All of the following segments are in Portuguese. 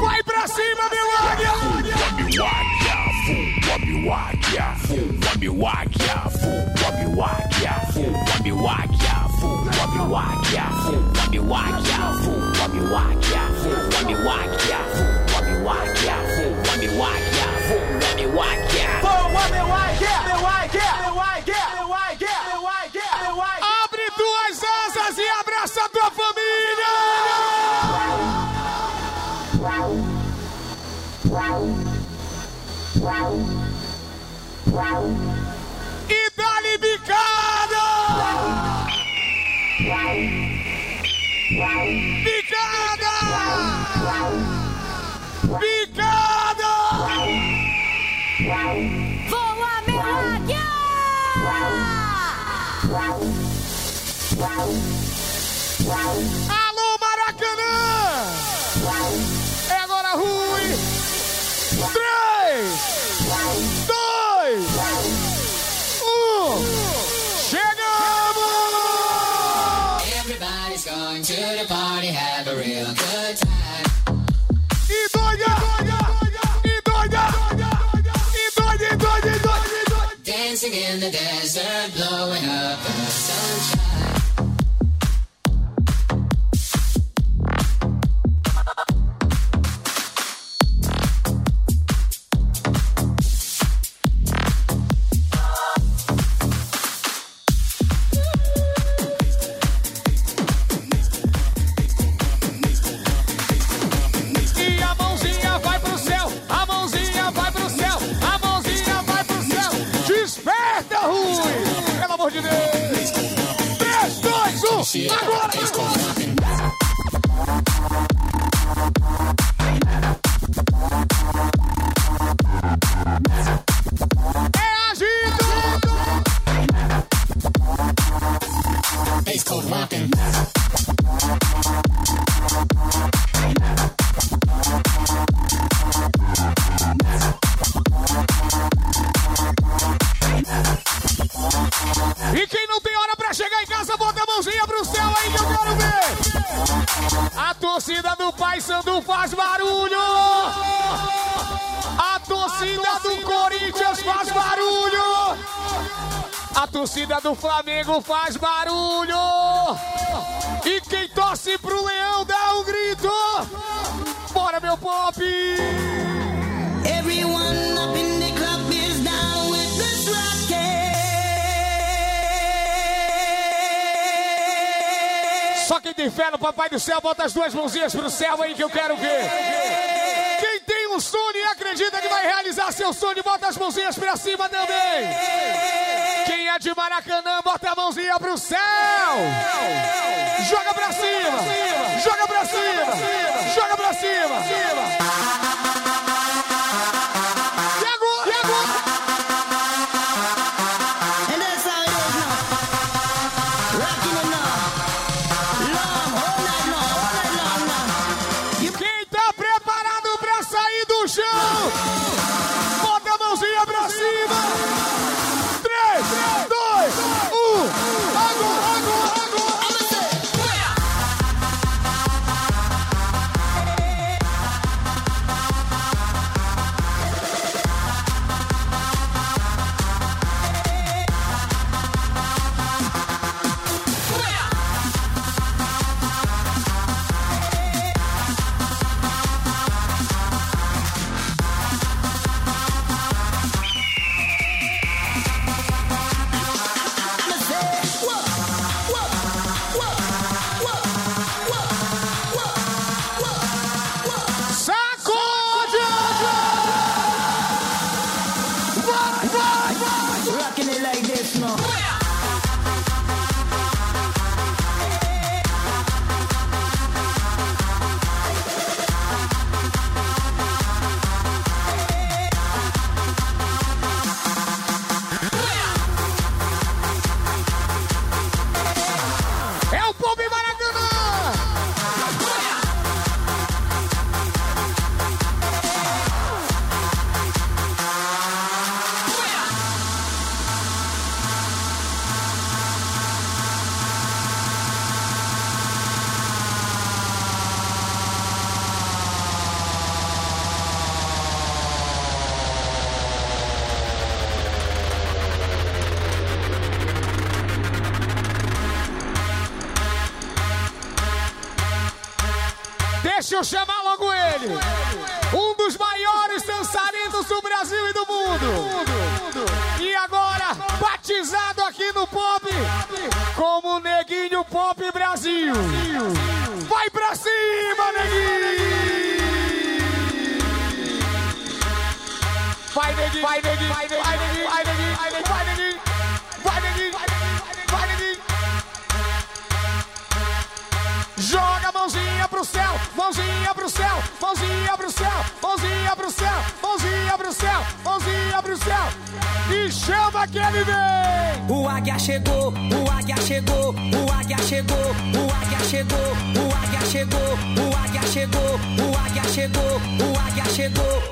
Vai pra cima, meu Abre duas asas e abraça a tua família! see it. Taste cold. Torcida do Flamengo faz barulho! E quem torce pro Leão dá um grito! Bora, meu pop! Everyone up in the club is down with this rocket. Só quem tem fé no Papai do Céu, bota as duas mãozinhas pro céu aí que eu quero ver. Quem tem um sonho e acredita que vai realizar seu sonho, bota as mãozinhas pra cima também. De Maracanã, bota a mãozinha pro céu. Joga pra cima, joga pra cima, joga pra cima. E eu chamar logo ele. Um dos maiores dançarinos do Brasil e do mundo. E agora, batizado aqui no Pop como Neguinho Pop Brasil. Vai pra cima, Neguinho! Vai, Neguinho! Vai, Neguinho! Vai, Neguinho! Vai, Neguinho! Vai, Neguinho! Vai, Neguinho! Vai, Neguinho! Vai, Neguinho! Vai, Neguinho! Joga a mãozinha pro céu, mãozinha pro céu, mãozinha pro céu, mãozinha pro céu, mãozinha pro céu, mãozinha pro céu. E chama que ele vem! O águia chegou, o águia chegou, o águia chegou, o águia chegou, o águia chegou, o águia chegou, o águia chegou, o águia chegou.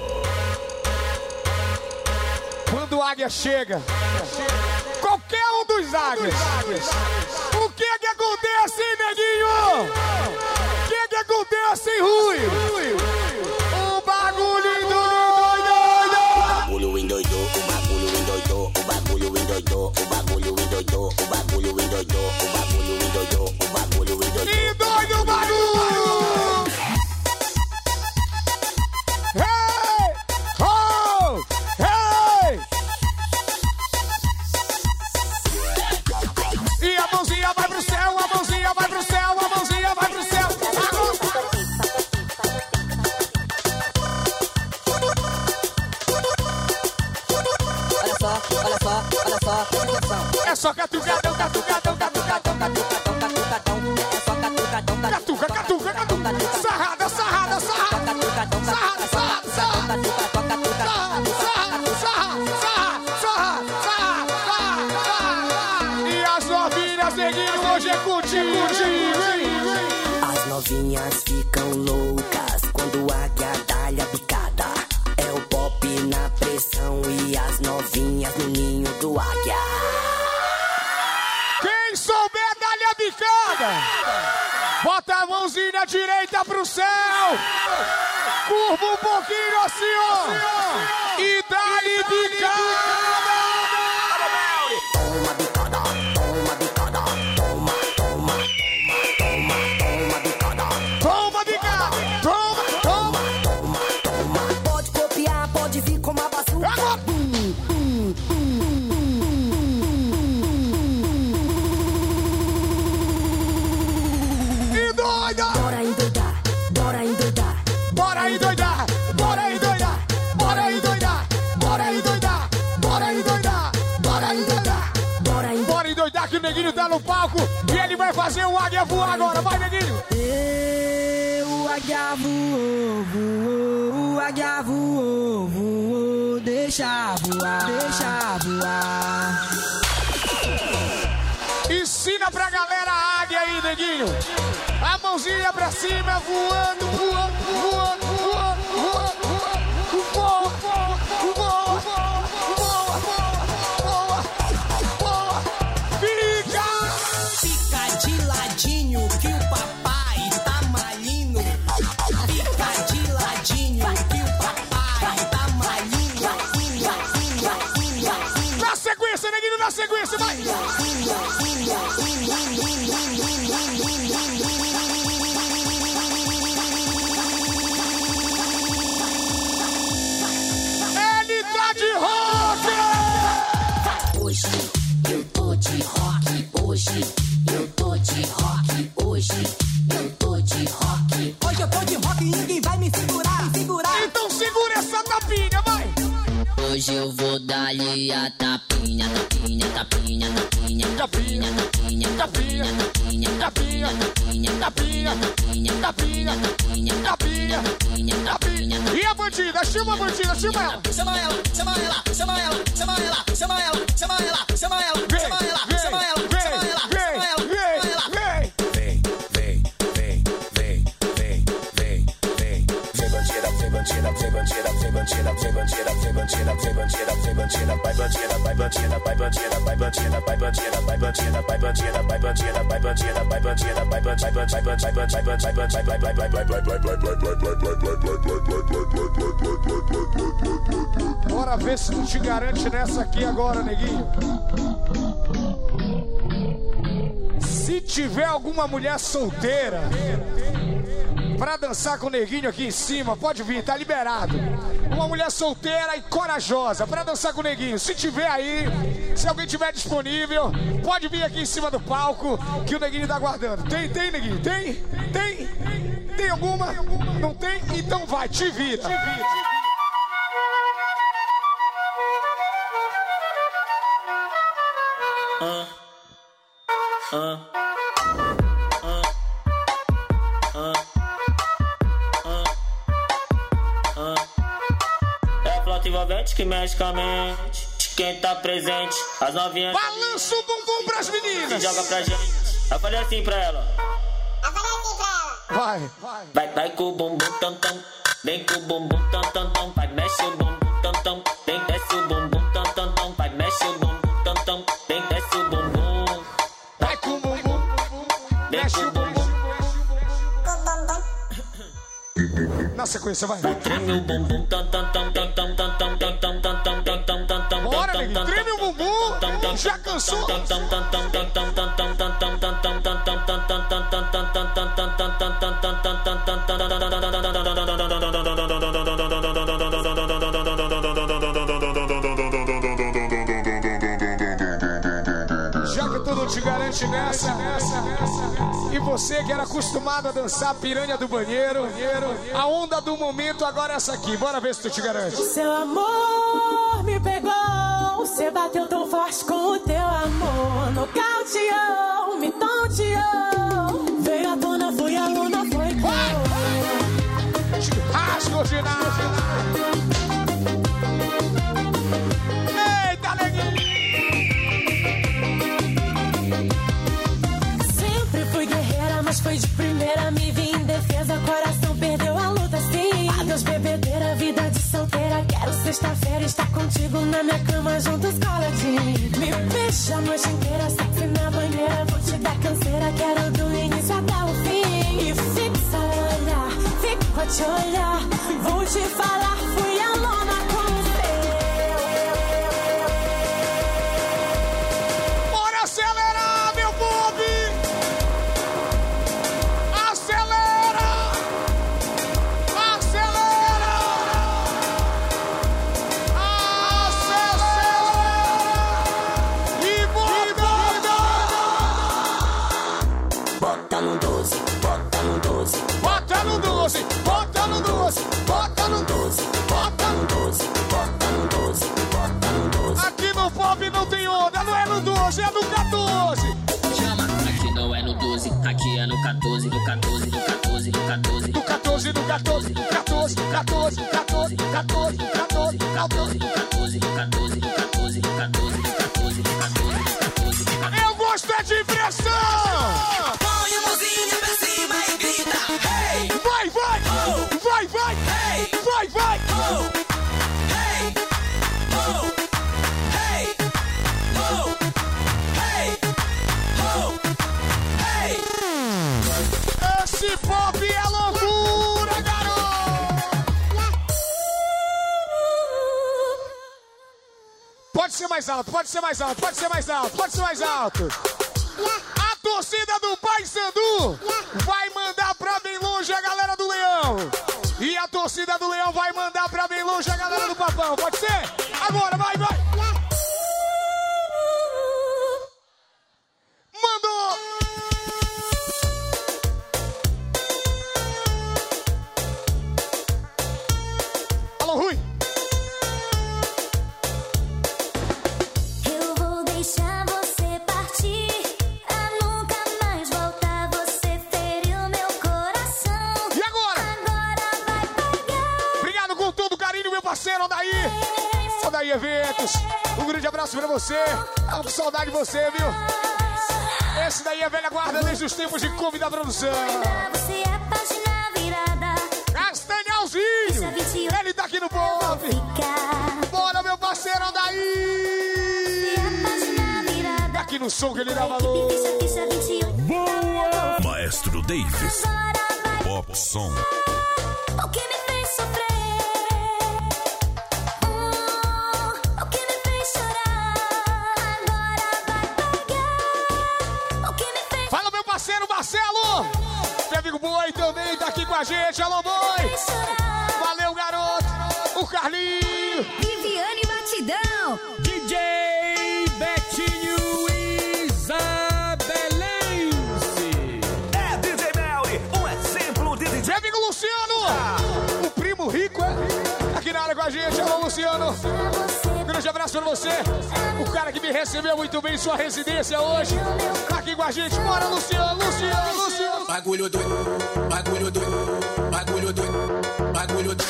Quando o águia chega, qualquer um dos águias, o que acontece, Rui? O bagulho doido! bagulho endoidou, o bagulho endoidou, o bagulho endoidou, o bagulho águia voou, voou, deixa voar, deixa voar. Ensina pra galera a águia aí, neguinho. A mãozinha pra cima, voando, voando, voando, dar-lhe a tapinha, tapinha, tapinha, tapinha, Tapinha, tapinha, tapinha, tapinha, tapinha, tapinha, tapinha, tapinha, tapinha, tapinha. E a bandida? Chama a bandida! Chama ela, chama ela, chama ela, chama ela, chama ela, chama ela, bandida, bandida, vai bandida, vai bandida, vai bandida, vai bandida, vai bandida, vai bandida, vai bandida, vai bandida, vai bandida, vai bandida, vai bandida, vai bandida, vai bandida, vai bandida, vai bandida, vai vai Bora ver se tu te garante nessa aqui agora, neguinho. Se tiver alguma mulher solteira pra dançar com o neguinho aqui em cima, pode vir, tá liberado. Uma mulher solteira e corajosa pra dançar com o neguinho. Se tiver aí, se alguém tiver disponível, pode vir aqui em cima do palco que o neguinho tá aguardando. Tem, tem, neguinho? Tem? Tem? Tem alguma? Não tem? Então vai, te vira. Te vira. É que mexe com a mente. Quem tá presente, as novinhas Balança o bumbum pras se meninas. joga pra gente. Eu falei assim pra ela. Vai. Vai, vai com o bumbum tam tam. Vem com o bumbum tam tam tam. Vai, mexe o bumbum tam tam. Vem, desce o bumbum Na sequência, vai. Treme o bumbum. Bora, neguinho. Treme o bumbum. Já cansou? Te garante nessa. E você que era acostumado a dançar piranha do banheiro, a onda do momento agora é essa aqui. Bora ver se tu te garante. Seu amor me pegou, você bateu tão forte com o teu amor. Nocauteou, me tonteou. Veio à tona, fui aluna, foi cor. Rasga o ginásio. Sexta-feira estar contigo na minha cama, juntos coladinho. Me beija a noite inteira, sexy na banheira. Vou te dar canseira, quero do início até o fim. E fixa olhar, fico a te olhar. Vou te falar, fui a lona mais alto, pode ser mais alto, pode ser mais alto. A torcida do Paysandu vai mandar pra bem longe a galera do Leão. E a torcida do Leão vai mandar desde os tempos de Clube da Produção. Você é página virada. Castanhalzinho. Ele tá aqui no pop. Bora, meu parceiro É página virada. Tá aqui no som que ele dá valor. 28. Maestro Davis. Pop Som. O que me a gente, alô, boi! Valeu, garoto! O Carlinho! Viviane Batidão. DJ Betinho Isabelense. É DJ Melly, um exemplo de DJ. Meu amigo Luciano! O primo rico, é? Aqui na área com a gente, alô, Luciano! Um grande abraço pra você! O cara que me recebeu muito bem em sua residência hoje! Tá aqui com a gente, bora, Luciano! Luciano, Luciano! Bagulho doido, bagulho doido, bagulho doido, bagulho doido.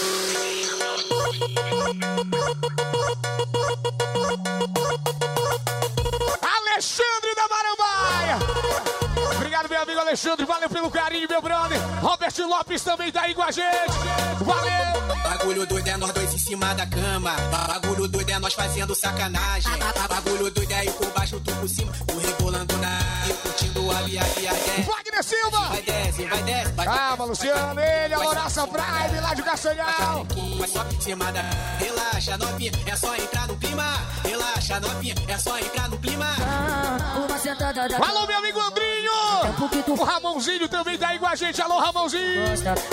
Alexandre da meu amigo Alexandre, valeu pelo carinho, meu brother! Robert Lopes também tá aí com a gente! Valeu! Bagulho doido é nós dois em cima da cama. Bagulho doido é nós fazendo sacanagem. Bagulho doido é eu por baixo, tu por cima. Tu rebolando na e curtindo a viagem. Wagner Silva! Vai desce, vai desce, vai Calma, Luciano, ele é o Horácio Prime lá de Castanhal! Vai só em cima da. Relaxa, novinha, é só entrar no clima. Relaxa, novinha, é só entrar no clima. Uma sentada da Alô, meu amigo Andrinho! O Ramonzinho também tá aí com a gente, alô, Ramonzinho!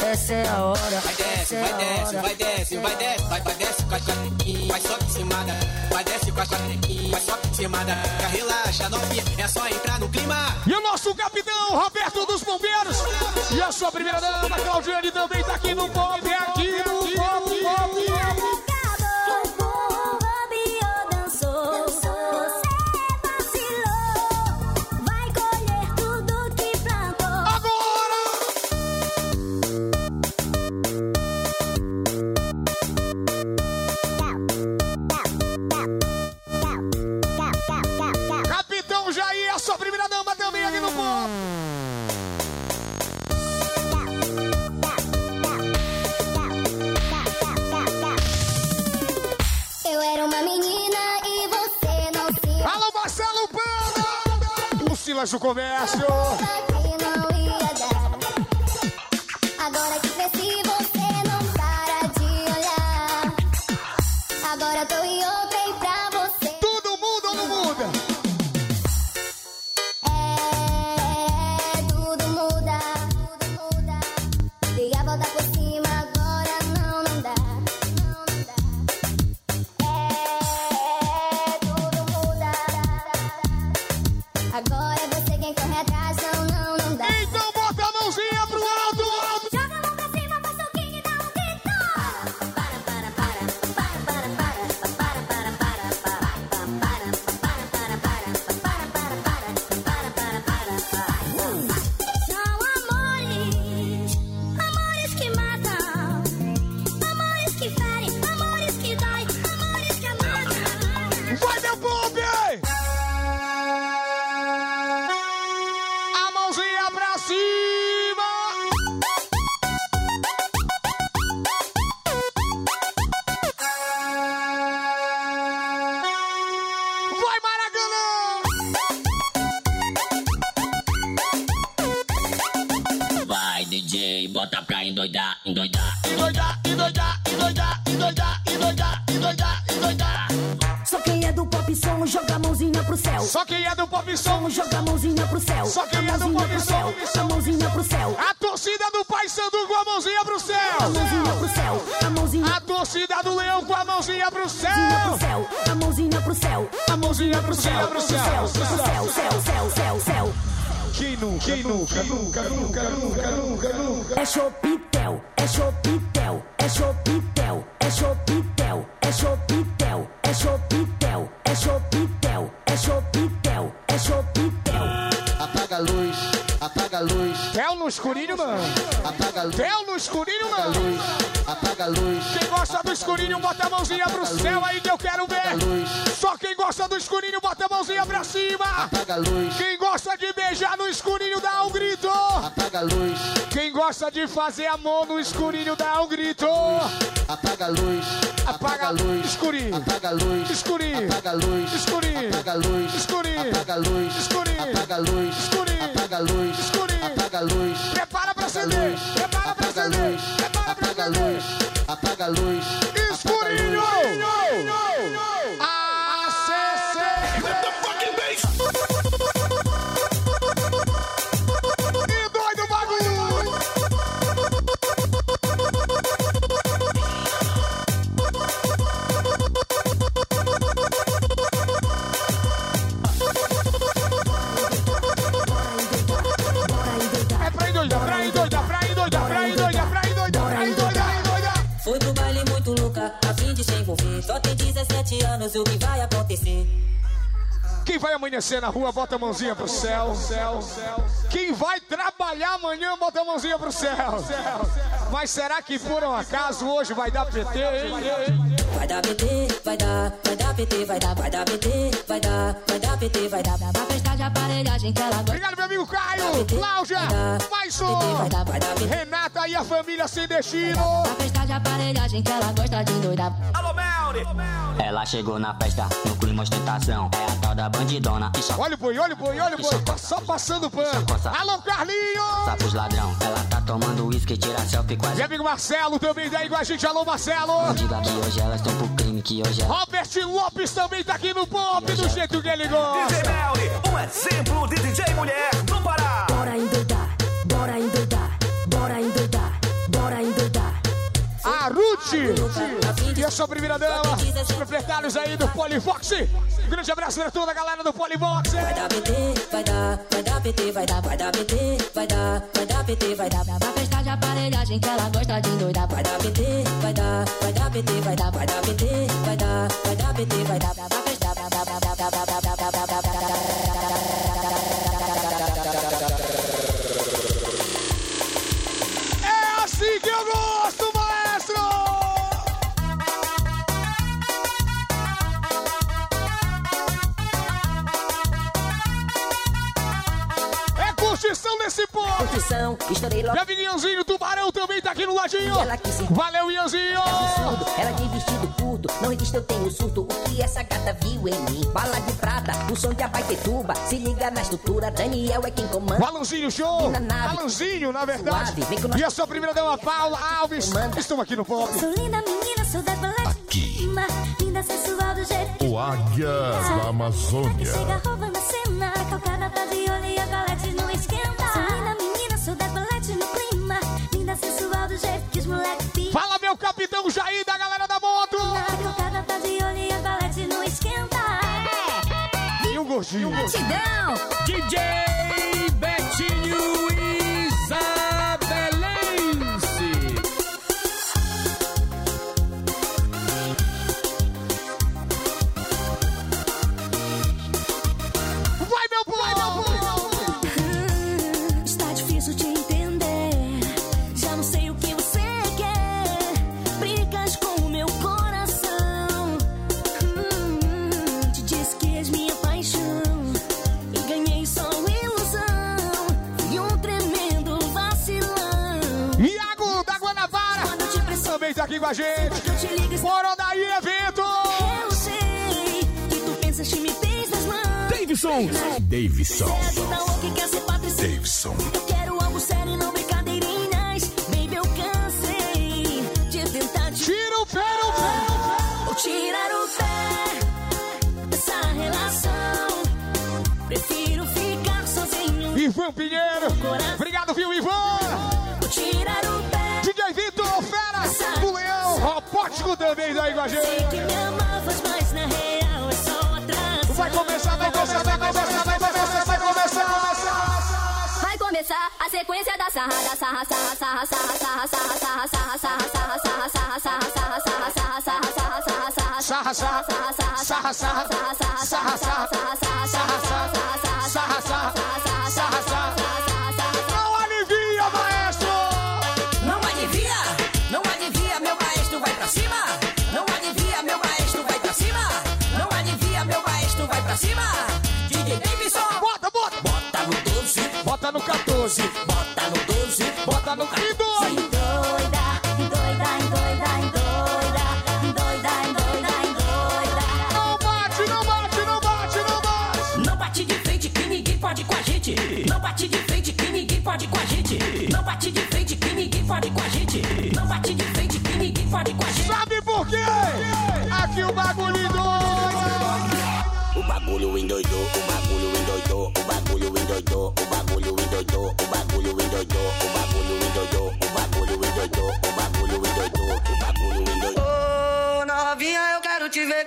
Essa é a hora. Vai desce, é vai a desce, vai desce, vai desce, vai, vai desce com as canequinhas. Vai só em cima da. Vai desce com as canequinhas. Vai só em cima da. Relaxa, novinha, é só entrar no clima. E o nosso capitão, Roberto dos Bombeiros! E a sua primeira dama, Claudiane, também tá aqui no pop, aqui Comércio! Mãozinha pro céu. a torcida do Pai Sandu com a mãozinha pro A céu. mãozinha pro céu. A mãozinha A torcida do Leão com a mãozinha pro pro céu. A mãozinha pro céu. A mãozinha pro céu, pro céu, Céu, pro céu, céu. céu, céu, céu, céu. Quem nunca, quem nunca, nunca, nunca, nunca, nunca, nunca. É chopitel, é chopitel, é chopitel, é chopitel, é chopitel, é chopitel, é chopitel, é chopitel, é chopitel. Apaga a luz, apaga a luz, Tel no escurinho, mano. apaga a luz, Tel no escurinho, apaga a mano. luz, apaga a luz, Quem gosta do escurinho, bota a mãozinha pro céu aí que eu quero ver. Só quem gosta do escurinho, bota a mãozinha pra cima. apaga a luz, Quem gosta de beijar no escurinho, dá um grito. apaga a luz, Quem gosta de fazer amor no escurinho, dá um grito. apaga a luz, apaga a luz, escurinho. apaga a luz, Escurinho. apaga a luz, Escurinho. apaga a luz, Escurinho. apaga a luz, Escurinho. apaga a luz, Escurinho. apaga a luz, Escurinho. apaga a luz, Prepara pra acender. luz, Prepara pra acender. luz, Prepara pra apaga a luz, apaga a luz, Escurinho. Se envolver. Só tem 17 anos, o que vai acontecer? Quem vai amanhecer na rua, bota a mãozinha pro céu. Quem vai trabalhar amanhã, bota a mãozinha pro céu. Mas será que por um acaso hoje vai dar PT? hein? Vai dar PT, vai dar, vai dar PT, vai dar, vai dar PT, vai dar, vai dar PT, vai dar. De aparelhagem que ela gosta. Obrigado, meu amigo Caio, Cláudia, Maison, Renata e a família sem destino. Uma festa de aparelhagem que ela gosta de doidar. Alô, Melri! Ela chegou na festa, no clima ostentação. É a tal da bandidona. E só Olha o boi, olha o boi, olha o boi. Tá só passando pano. Alô, Carlinhos! sapos ladrão. Ela tá tomando uísque, tira selfie as Meu amigo Marcelo também tá aí com a gente. Alô, Marcelo! Diga que hoje elas estão pro crime, que hoje é. Robert Lopes também tá aqui no pop, do jeito que ele gosta. DJ Melri, um exemplo de DJ mulher no Pará. Bora endoidar, bora endoidar, bora endoidar, bora endoidar. A Ruth e a sua primeira dama, os proprietários aí do Polivox. Um grande abraço pra toda a galera do Polivox. Vai dar PT, vai dar, vai dar PT, vai dar, vai dar PT, vai dar, vai dar PT, vai dar. Uma festa de aparelhagem que ela gosta de doidar. Vai dar PT, vai dar, vai dar PT, vai dar, vai dar PT, vai dar, vai dar PT, vai dar. Uma festa, É povo! Curtição, estourei logo. Meu amigo Ianzinho, Tubarão também tá aqui no ladinho! Ela que se- Valeu, Ianzinho! absurdo. Ela de vestido curto, não resiste, eu tenho surto. O que essa gata viu em mim? Bala de prata, o som de Abaitetuba. Se liga na estrutura, Daniel é quem comanda. O Alanzinho Show! Na nave. Alanzinho, na verdade! Suave, nós. E a sua primeira dama, Paula Alves! Estão aqui no pop! Sou linda menina, sou da balete Aqui. Linda, sensual do jeito que O Águia da Amazônia. Chega roubando a cena, calcada tá de Jair da galera da moto! Calcada tá de olho e a balete não esquenta. E o gordinho? Batidão! DJ com a gente! Bora daí, evento! eu sei que tu pensas que me tens nas mãos. Davidson. Davidson. É ser patricinha. Davidson. Eu quero algo sério e não brincadeirinhas. Baby, eu cansei de tentar te Tira o pé, o pé! Vou tirar o pé dessa relação. Prefiro ficar sozinho. Ivan Pinheiro! Aí com a Sei gente! que me amavas, mas na real é só atraso. Vai começar, vai começar, vai começar, vai começar, vai começar! Vai começar a sequência da sarra, da sarra, sarra, sarra, sarra, sarra, sarra, sarra, sarra, sarra, sarra, sarra, sarra, sarra, sarra, sarra, sarra, sarra, sarra, sarra, Sarra, sarra, sarra, sarra, sarra,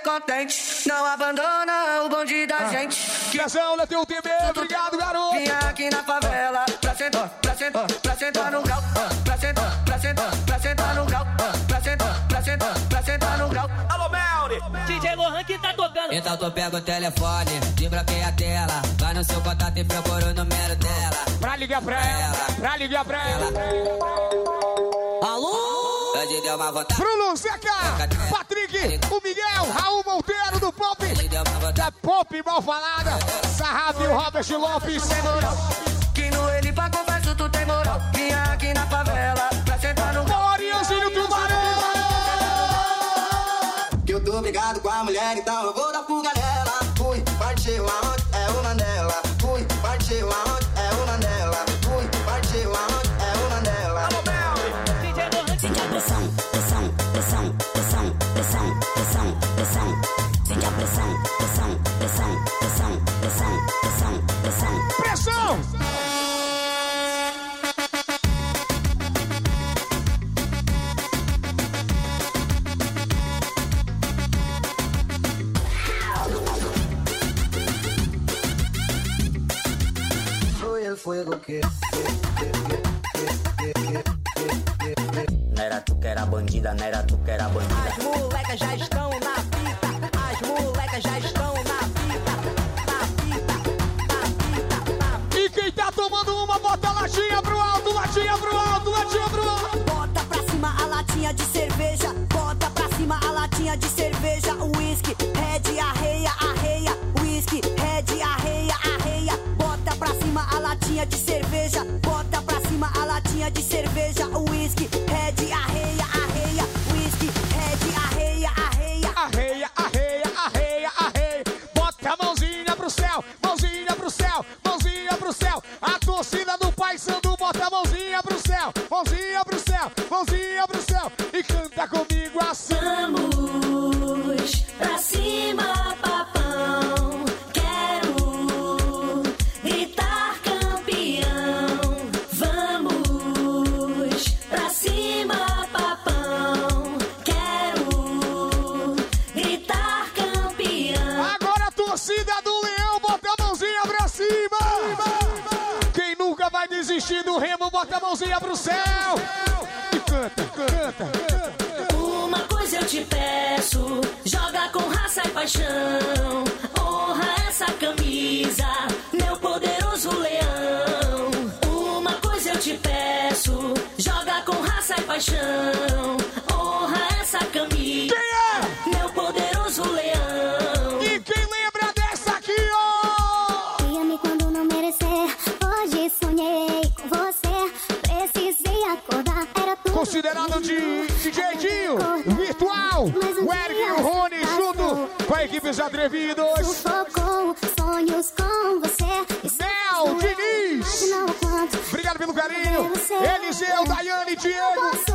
contente. Não abandona o bonde da gente. Piazão, né, teu TB, obrigado, garoto! Vim aqui na favela pra sentar, pra sentar, pra sentar no grau. Pra sentar, pra sentar, pra sentar no grau. Pra sentar, pra sentar, pra sentar DJ Lohan que tá tocando. Então tu pega o telefone, desbloqueia a tela. Vai no seu contato e procura o número dela. Pra ligar pra ela, pra ligar pra ela. Alô? Hoje deu uma vontade. Bruno Zeca, Patrick, o Miguel, Raul Monteiro do Pop. Da Pop mal falada. Sarraf e o Robert Lopes. Que no ele pra conversa tu tem moral. Vinha aqui na favela pra sentar no Morianzinho Tubarão. Que eu tô brigado com a mulher, então eu vou dar fuego que. Não era tu que era bandida, não era tu que era bandida. As molecas já estão na fita. As molecas já estão na fita. Na fita. E quem tá tomando uma, bota a latinha pro alto, latinha pro alto, latinha pro alto. Bota pra cima a latinha de cerveja. Bota pra cima a latinha de cerveja. Whisky, red, arreia. Latinha de cerveja. Bota pra cima a latinha de cerveja. Whisky, red, bota a mãozinha pro céu. E canta, canta, canta. Uma coisa eu te peço, joga com raça e paixão. Honra essa camisa, Os Atrevidos. Sufocou sonhos com você. Mel Diniz. Obrigado pelo carinho. Eliseu, Daiane, Diego,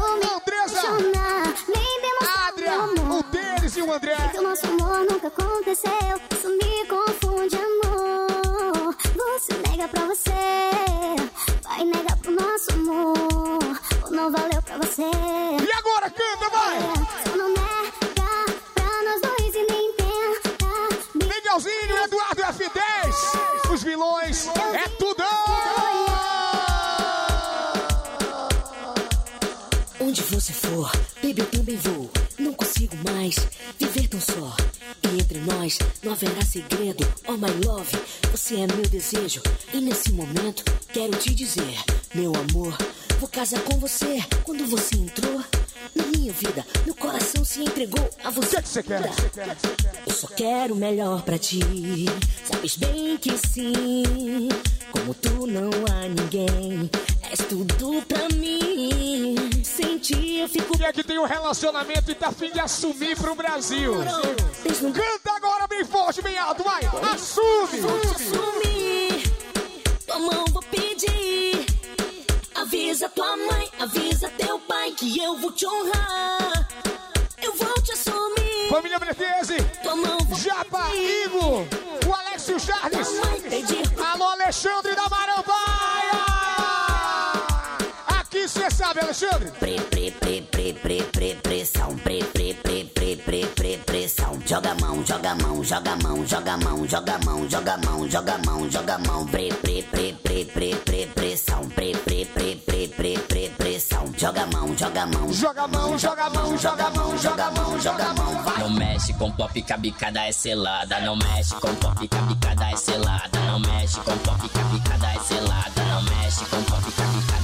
é meu desejo. E nesse momento, quero te dizer, meu amor, vou casar com você. Quando você entrou na minha vida, meu coração se entregou a você. Que você quer? Eu só quero o melhor pra ti. Sabes bem que sim. Como tu não há ninguém. És tudo pra mim. Sem ti eu fico. Quem é que tem um relacionamento e tá afim de assumir pro Brasil? Canta agora bem forte, bem alto, vai! Assume! Assumir. Tua mão vou pedir. Avisa tua mãe, avisa teu pai que eu vou te honrar. Eu vou te assumir. Família Bretese, Tua mão vou Japa. Igor, o Alexio Charles, alô Alexandre da Marambaia! Sabe, Alexandre? Pre, pre, pre, pre, pre, pre, pressão. Pre, pre, pre, pre, pre, pre, pressão. Joga a mão, joga a mão, joga a mão, joga a mão, joga a mão, joga a mão, joga a mão, joga a mão. Pre, pre, pre, pre, pre, pre, pressão. Pre, pre, pre, pre, pre, pre, pressão. Joga a mão, joga a mão. Joga a mão, joga a mão, joga a mão, joga a mão, joga a mão, vai! Não mexe, com pop que a bicada é selada. Não mexe com pop que a bicada é selada. Não mexe com pop que a bicada é selada. Não mexe com pop que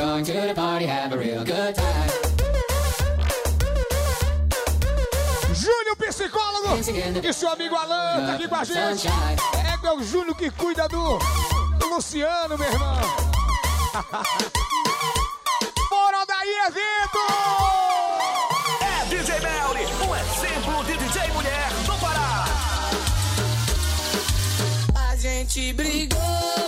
Going to the party, have a real good time. Júnior Psicólogo e seu amigo Alan tá aqui com a gente. É, é o Júnior que cuida do, do Luciano, meu irmão. Bora daí, evento! É DJ Melly, um exemplo de DJ mulher do Pará. A gente brigou,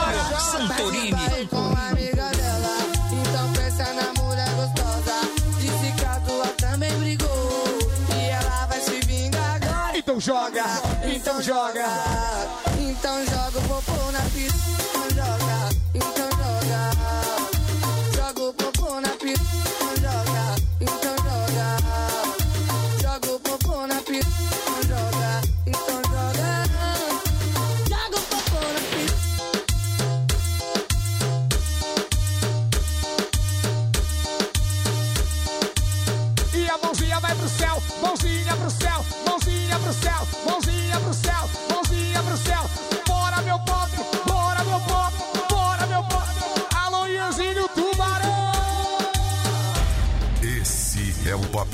chora. Santorini. com a amiga dela. Então pensa na mulher gostosa. Disse que a tua também brigou. E ela vai se vingar agora. Então joga, então joga. Então joga o popô na pista. Então joga,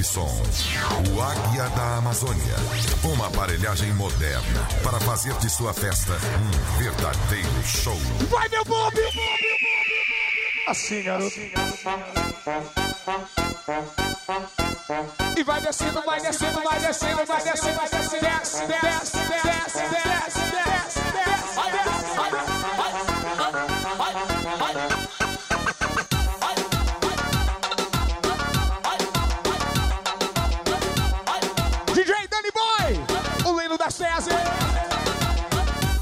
Som, o Águia da Amazônia. Uma aparelhagem moderna para fazer de sua festa um verdadeiro show. Vai, meu pop. Assim, garoto. E vai descendo, vai descendo, vai descendo, vai descendo, vai descendo, desce, desce, desce, desce, desce, desce,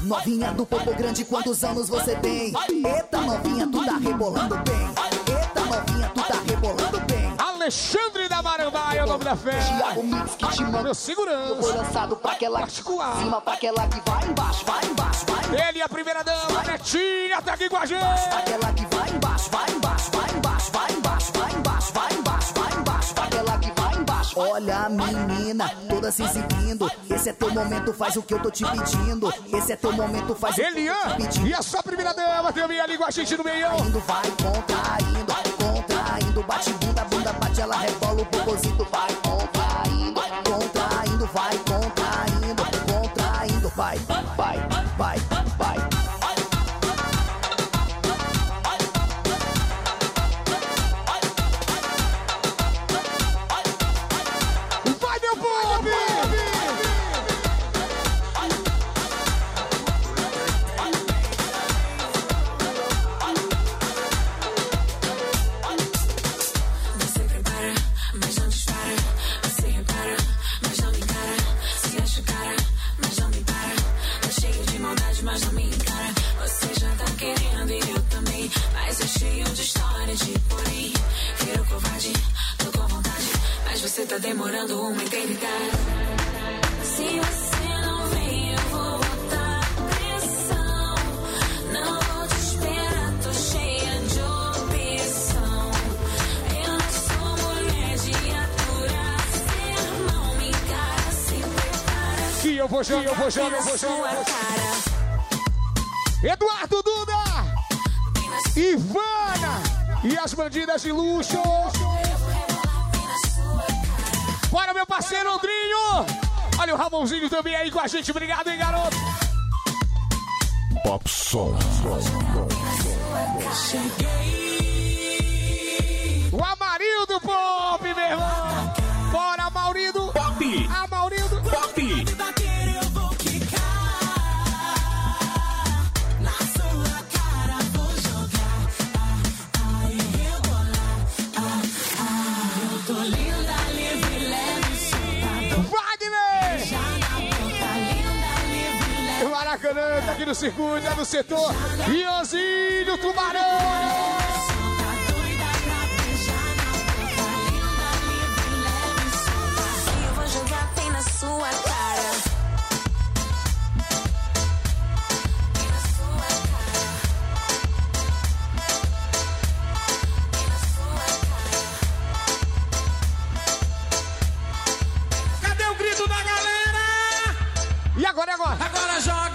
Novinha do popo grande, quantos anos você tem? Eita, novinha, tu tá rebolando bem. Eita, novinha, tu tá rebolando bem. Alexandre da Marandaia, o nome da festa. Thiago Mix que te manda. Meu segurança. Foi lançado pra aquela que cima, pra aquela que vai embaixo, vai embaixo, vai Ele, a primeira dama, Netinha, tá aqui com a gente. Aquela que vai embaixo, vai embaixo, vai embaixo, vai embaixo, vai embaixo, vai embaixo, vai embaixo, aquela que vai Olha, menina, toda se exibindo. Esse é teu momento, faz o que eu tô te pedindo. Esse é teu momento, faz o que eu Elian, tô te pedindo. e a sua primeira dama também ali com a gente no meio. Indo, vai contraindo, contraindo, bate bunda, bunda bate, ela rebola o popozito, vai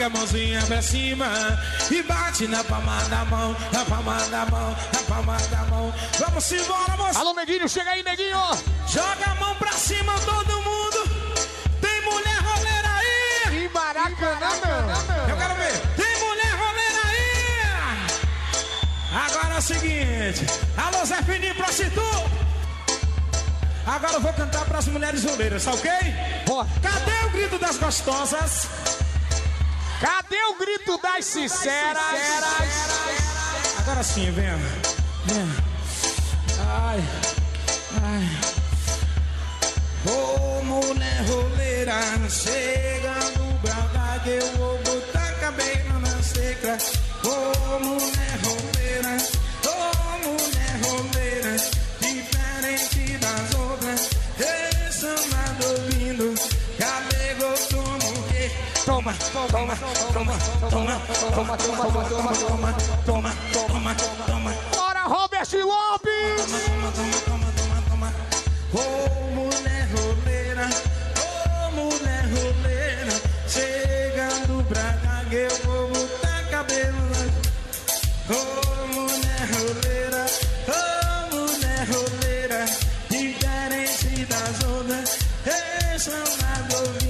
joga a mãozinha pra cima e bate na palma da mão, na palma da mão, na palma da mão. Vamos embora, moça. Alô, Neguinho, chega aí, Neguinho. Joga a mão pra cima, todo mundo. Tem mulher roleira aí. Em Maracanã, não. Eu quero ver. Tem mulher roleira aí. Agora é o seguinte. Alô, Zé Fininho, prostituta. Agora eu vou cantar pras mulheres roleiras, tá ok? Cadê o grito das gostosas? Cadê o grito das sinceras? Agora sim, venha. Venha. Ai, ai. Ô mulher roleira, chega no brada que eu vou botar cabelo na seca. Ô mulher roleira, Toma, toma, toma, toma, toma, toma, toma, toma, toma, toma, toma, toma, toma. Bora, Robert Lopes! Ô mulher roleira, ô mulher roleira, chegando pra cá eu vou botar cabelo na. Ô mulher roleira, ô mulher roleira, diferente das outras, essa nada ouvindo,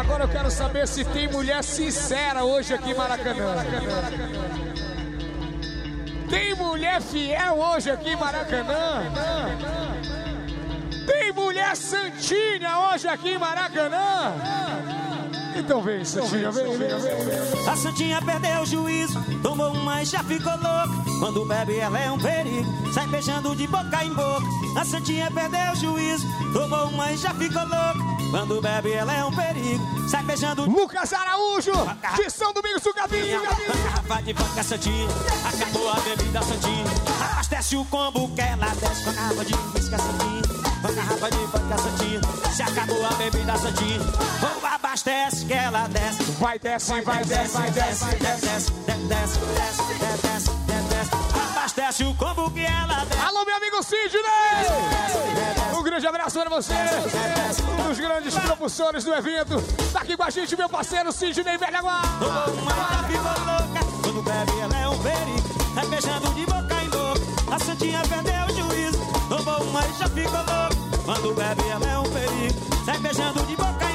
Agora eu quero saber se tem mulher sincera hoje aqui em Maracanã. Tem mulher fiel hoje aqui em Maracanã? Tem mulher santinha hoje aqui em Maracanã? Então vem, Santinha, vem, vem, vem. A Santinha perdeu o juízo, tomou uma e já ficou louca. Quando bebe, ela é um perigo, sai beijando de boca em boca. A Santinha perdeu o juízo, tomou uma e já ficou louca. Quando bebe, ela é um perigo, sai beijando. Lucas Araújo, de São Domingos do Capim. Garrafa de vodka Santinha, acabou a bebida Santinha. Abastece o combo que ela desce com a garrafa de whisky Santinha. Com a garrafa de vodka Santinha, se acabou a bebida Santinha. Ou abastece que ela desce. Vai desce, vai desce, vai desce, desce, desce, desce, desce, desce, desce. Abastece o combo que ela desce. Alô, meu amigo Sidney! Um grande abraço para você, um dos grandes propulsores do evento. Tá aqui com a gente, meu parceiro Sidney Velhaguá. Uma já ficou louca, quando bebe ela é um perigo. Tá beijando de boca em boca, a Santinha perdeu o juízo. Tomou uma e já ficou louca, quando bebe ela é um perigo. Sai beijando de boca em boca.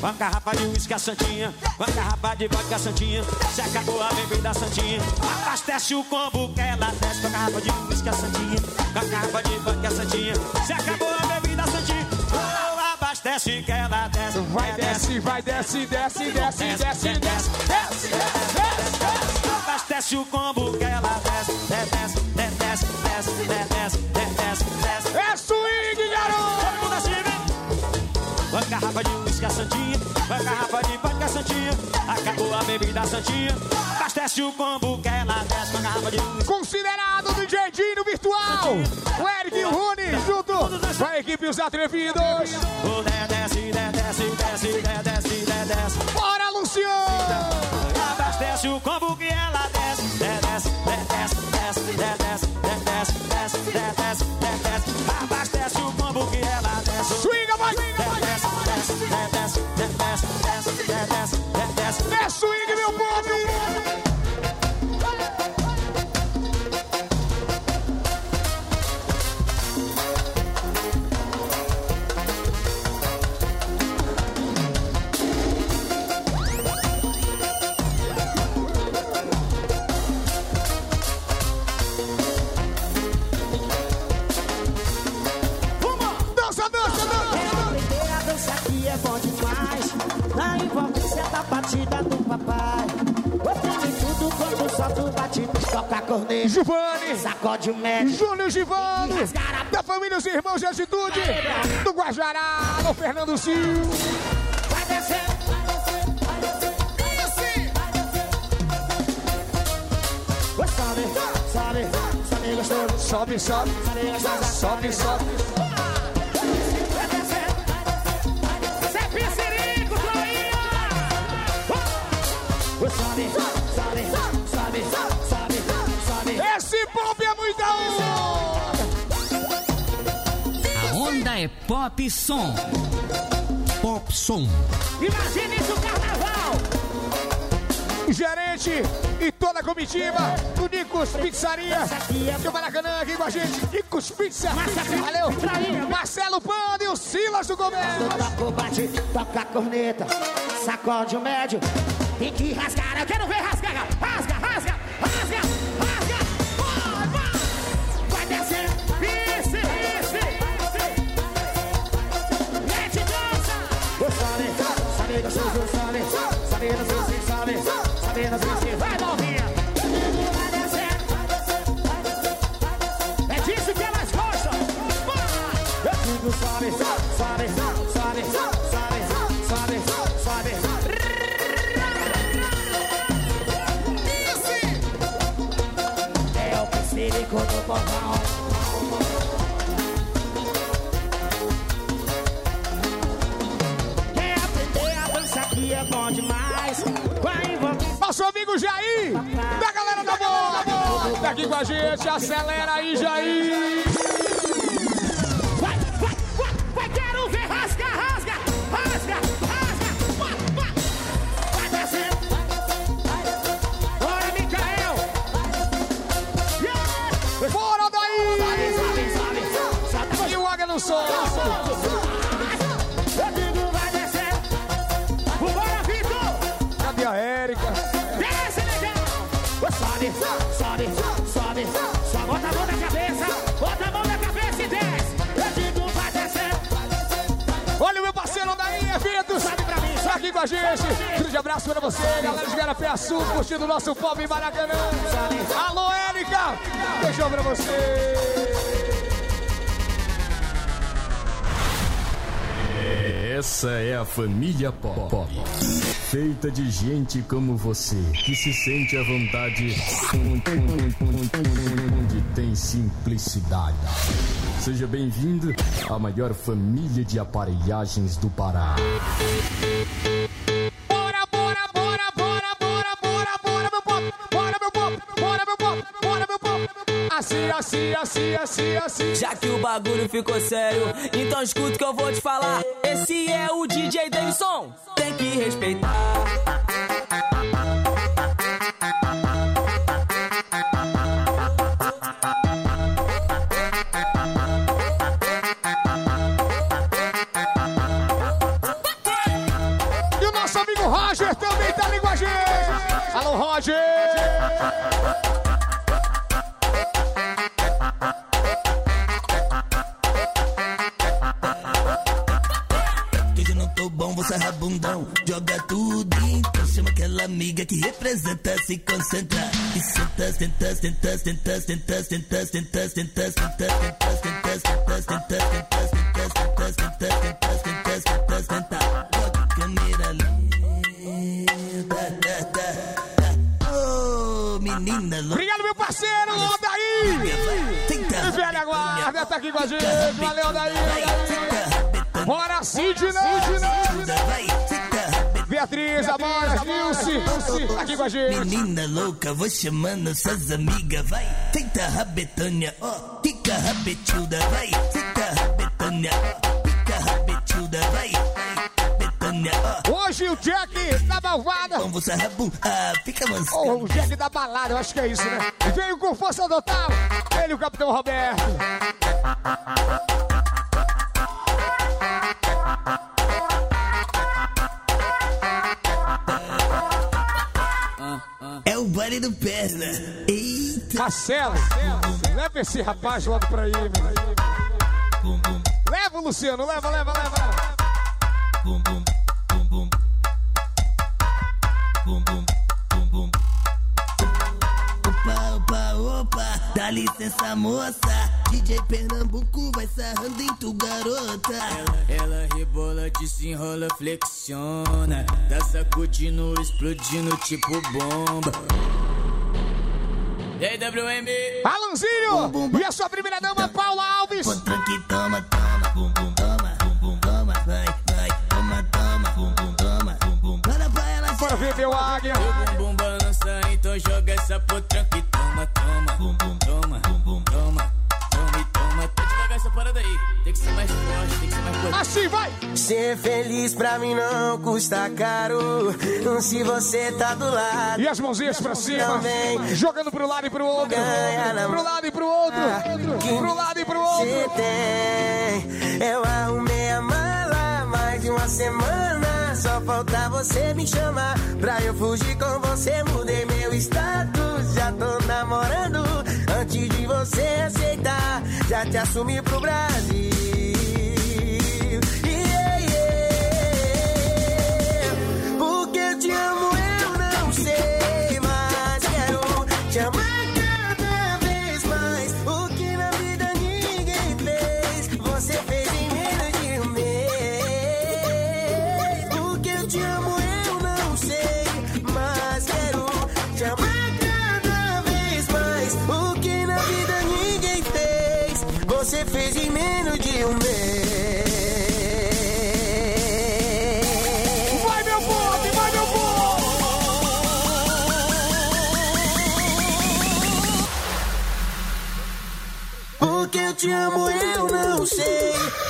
Com a garrafa de uísque a Santinha, com a garrafa de vodka Santinha. Se acabou a bebida Santinha, abastece o combo que ela desce. Com a garrafa de uísque a Santinha, com a garrafa de vodka Santinha. Se acabou a bebida Santinha, oh, abastece que ela desce. Vai desce, vai desce, desce, desce, desce, desce, desce, desce. Abastece o combo que ela desce, desce, desce, desce, desce, desce, desce, desce. É swing, garoto! Todo mundo assim, vem. Uma garrafa de uísque uma garrafa de vodka santinha, acabou a bebida santinha. Abastece o combo que é ela desce, uma garrafa de... Considerado do Dino Virtual, o Eric e o Rune, junto com a equipe Os Atrevidos. O Dé desce, Dé desce, desce, Dé desce, Dé desce. Bora, Luciano! Abastece o combo que é ela desce, Dé desce, Dé desce, desce, Dé desce, Dé desce, desce, Dé desce, Dé desce. Abastece o Giovanni. Sacode o médico. Júnior Givano, da família Os Irmãos de Atitude, do Guajará, do Fernando Silva. Vai descer, vai descer, vai descer, vai descer. Oi, sobe, sobe, sobe gostoso. Sobe, sobe, Sobe gostoso. sobe, sobe. Pop som. Pop som. Imagine isso, carnaval. Gerente e toda a comitiva do Nicos Pizzaria do Maracanã aqui com a gente. Nicos Pizza. Valeu. Marcelo Pando e o Silas do Comércio. Toca o bate, toca a corneta, sacode o médio. Tem que rasgar, eu quero ver rasgar. Sobe, gostoso, vai, novinha. Vai descer. É disso que elas gostam. Vai. Eu digo sobe, sobe, sobe, sobe, sobe, sobe. É o psíquico do povão. Amigo Jair, da galera da bola, tá aqui com a gente. Acelera aí, Jair. Vai, vai, vai, vai, quero ver rasga, rasga, rasga, rasga. Vai, vai, vai descer. Bora, Micael. Yeah. Bora daí! Sobe, sobe, sobe, sobe. E o Águia no som. Com a gente. Grande abraço pra você, galera de Garapé Sul, curtindo o nosso pop em Maracanã. Alô, Érica. Beijão pra você. Essa é a família Pop. Pop. Feita de gente como você, que se sente à vontade onde tem simplicidade. Seja bem-vindo à maior família de aparelhagens do Pará. Assim, assim, assim. Já que o bagulho ficou sério, então escuta o que eu vou te falar. Esse é o DJ Davidson, tem que respeitar. Tô bom, você é rabundão. Joga tudo, então chama aquela amiga que representa, se concentra. E senta, senta, senta, senta, senta, senta, senta, senta, senta, senta, senta, senta, senta, senta, senta, senta, senta, senta. Bota a câmera lenta. Oh, menina louca. Obrigado, meu parceiro, Odaí. E velha guarda tá aqui com a gente. Valeu, Odaí. Bora, Sidney. Beatriz, Amora, Nilce. Tá aqui com a gente. Menina louca, vou chamando suas amigas, vai. Tenta rabetânia, ó, fica rabetuda, vai. Fica rabetânia, ó, fica rabetuda, vai. Rabetânia, ó. Hoje o Jack da malvada. Então você rabum, ah, fica manso. Oh, o Jack da balada, eu acho que é isso, né? Veio com força total. Ele, o Capitão Roberto. É o baile do perna. Eita. Marcelo, leva esse rapaz logo pra aí, meu. Leva Luciano, leva, leva, leva. bum dá licença moça DJ Pernambuco vai sarrando em tu garota Ela, ela rebola, desenrola, flexiona. Tá sacudindo, explodindo tipo bomba. E aí, WM? Alanzinho! E a sua primeira dama, Paula Alves! Que toma, toma, bum bum, toma, bum bum, toma, vai, vai, toma, toma, bum bum, toma, bum bum, manda pra ela Bora ver meu águia! Meu bumbum balança, então joga essa potranca e toma, toma. Bum bum, toma, bum bum, toma, toma e toma. Tá devagar essa parada aí. Tem que ser mais forte, tem que ser mais potente. Assim vai! Ser feliz pra mim não custa caro. Se você tá do lado. E as mãozinhas pra cima, Também. jogando pro lado e pro outro. Ganha na Pro lado e pro outro. Pro lado e pro outro. Você tem. Eu arrumei a mala mais de uma semana. Só falta você me chamar. Pra eu fugir com você, mudei meu status. Já tô namorando. Antes de você aceitar, já te assumi pro Brasil. Yeah, yeah. Porque eu te amo, te amo, eu não sei.